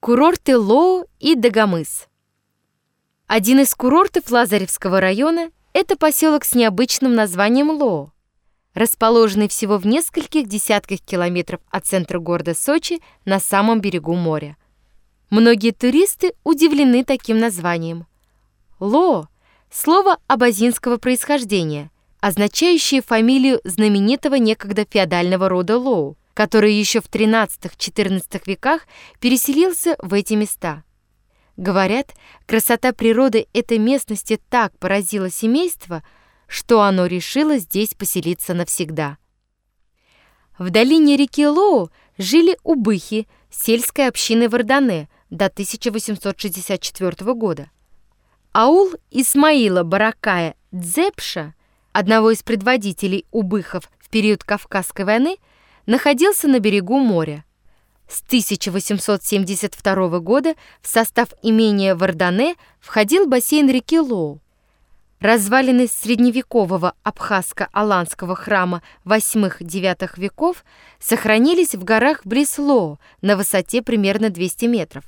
Курорты Лоу и Дагомыс. Один из курортов Лазаревского района – это поселок с необычным названием Лоу, расположенный всего в нескольких десятках километров от центра города Сочи на самом берегу моря. Многие туристы удивлены таким названием. Лоу – слово абазинского происхождения, означающее фамилию знаменитого некогда феодального рода Лоу – который еще в XIII-XIV веках переселился в эти места. Говорят, красота природы этой местности так поразила семейство, что оно решило здесь поселиться навсегда. В долине реки Лоу жили убыхи сельской общины Вардане до 1864 года. Аул Исмаила Баракая Дзепша, одного из предводителей убыхов в период Кавказской войны, находился на берегу моря. С 1872 года в состав имения Вардане входил бассейн реки Лоу. Развалины средневекового абхазско-аланского храма VIII-IX веков сохранились в горах близ на высоте примерно 200 метров.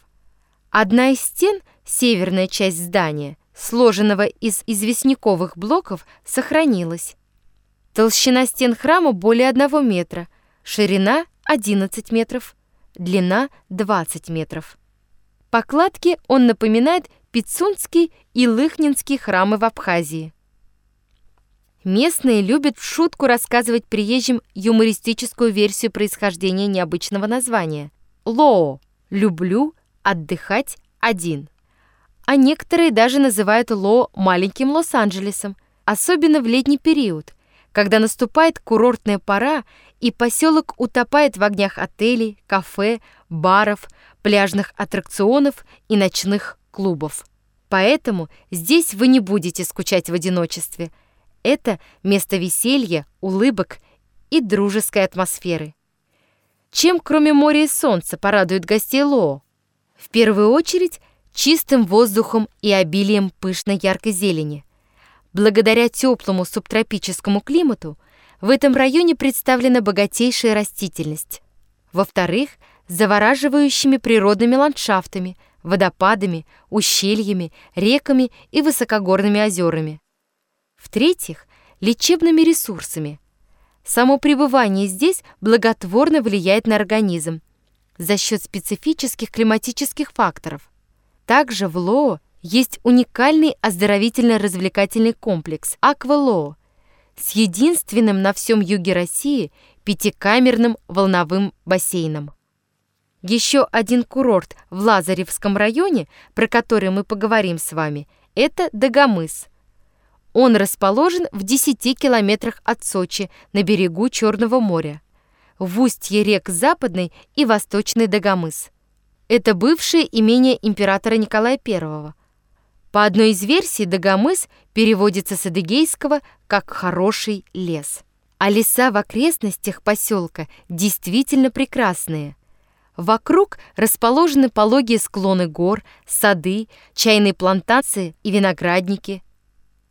Одна из стен, северная часть здания, сложенного из известняковых блоков, сохранилась. Толщина стен храма более одного метра – Ширина 11 метров, длина 20 метров. По кладке он напоминает Пицунский и Лыхнинский храмы в Абхазии. Местные любят в шутку рассказывать приезжим юмористическую версию происхождения необычного названия. Лоо – «люблю отдыхать один». А некоторые даже называют Лоо маленьким Лос-Анджелесом, особенно в летний период, когда наступает курортная пора и поселок утопает в огнях отелей, кафе, баров, пляжных аттракционов и ночных клубов. Поэтому здесь вы не будете скучать в одиночестве. Это место веселья, улыбок и дружеской атмосферы. Чем, кроме моря и солнца, порадует гостей Лоо? В первую очередь, чистым воздухом и обилием пышной яркой зелени. Благодаря теплому субтропическому климату – в этом районе представлена богатейшая растительность. Во-вторых, завораживающими природными ландшафтами, водопадами, ущельями, реками и высокогорными озерами. В-третьих, лечебными ресурсами. Само пребывание здесь благотворно влияет на организм за счет специфических климатических факторов. Также в Лоо есть уникальный оздоровительно-развлекательный комплекс «Аквалоо», с единственным на всем юге России пятикамерным волновым бассейном. Еще один курорт в Лазаревском районе, про который мы поговорим с вами, это Дагомыс. Он расположен в 10 километрах от Сочи на берегу Черного моря, в устье рек Западный и Восточный Дагомыс. Это бывшее имение императора Николая I, по одной из версий, Дагомыс переводится с адыгейского как «хороший лес». А леса в окрестностях поселка действительно прекрасные. Вокруг расположены пологие склоны гор, сады, чайные плантации и виноградники.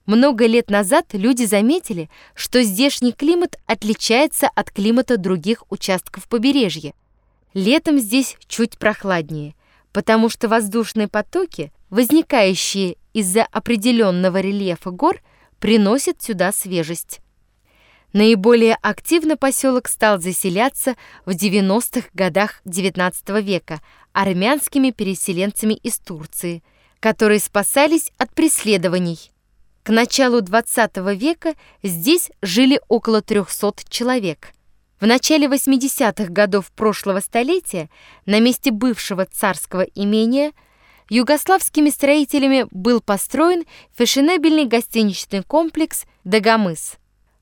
Много лет назад люди заметили, что здешний климат отличается от климата других участков побережья. Летом здесь чуть прохладнее, потому что воздушные потоки возникающие из-за определенного рельефа гор, приносят сюда свежесть. Наиболее активно поселок стал заселяться в 90-х годах XIX века армянскими переселенцами из Турции, которые спасались от преследований. К началу XX века здесь жили около 300 человек. В начале 80-х годов прошлого столетия на месте бывшего царского имения – югославскими строителями был построен фешенебельный гостиничный комплекс «Дагомыс».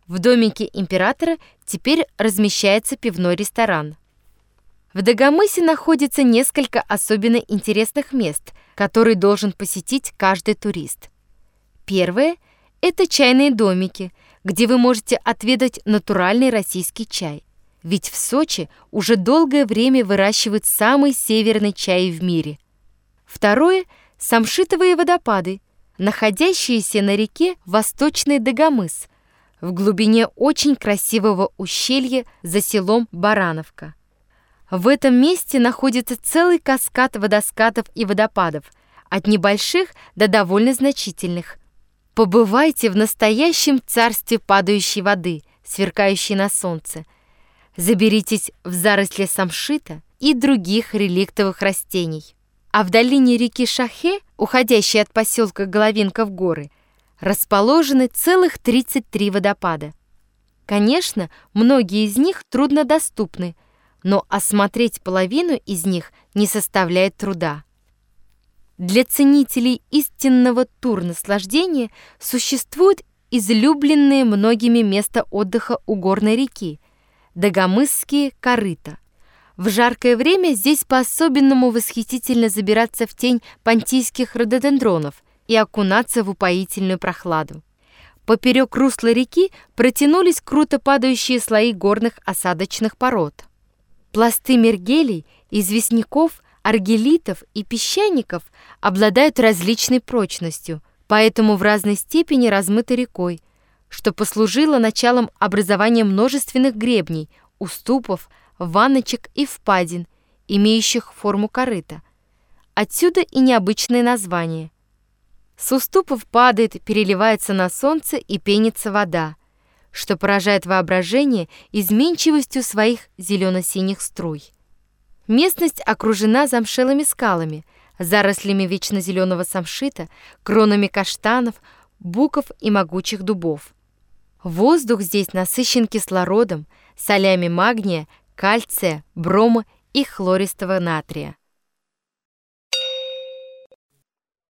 В домике императора теперь размещается пивной ресторан. В Дагомысе находится несколько особенно интересных мест, которые должен посетить каждый турист. Первое – это чайные домики, где вы можете отведать натуральный российский чай. Ведь в Сочи уже долгое время выращивают самый северный чай в мире – Второе – самшитовые водопады, находящиеся на реке Восточный Дагомыс, в глубине очень красивого ущелья за селом Барановка. В этом месте находится целый каскад водоскатов и водопадов, от небольших до довольно значительных. Побывайте в настоящем царстве падающей воды, сверкающей на солнце. Заберитесь в заросли самшита и других реликтовых растений. А в долине реки Шахе, уходящей от поселка Головинка в горы, расположены целых 33 водопада. Конечно, многие из них труднодоступны – но осмотреть половину из них не составляет труда. Для ценителей истинного тур-наслаждения существует излюбленные многими место отдыха у горной реки – Дагомысские корыта. В жаркое время здесь по-особенному восхитительно забираться в тень понтийских рододендронов и окунаться в упоительную прохладу. Поперек русла реки протянулись круто падающие слои горных осадочных пород. Пласты мергелей, известняков, аргелитов и песчаников обладают различной прочностью, поэтому в разной степени размыты рекой, что послужило началом образования множественных гребней, уступов, ванночек и впадин, имеющих форму корыта. Отсюда и необычное название. С уступов падает, переливается на солнце и пенится вода – что поражает воображение изменчивостью своих зелено-синих струй. Местность окружена замшелыми скалами, зарослями вечно зеленого самшита, кронами каштанов, буков и могучих дубов. Воздух здесь насыщен кислородом, солями магния, кальция, брома и хлористого натрия.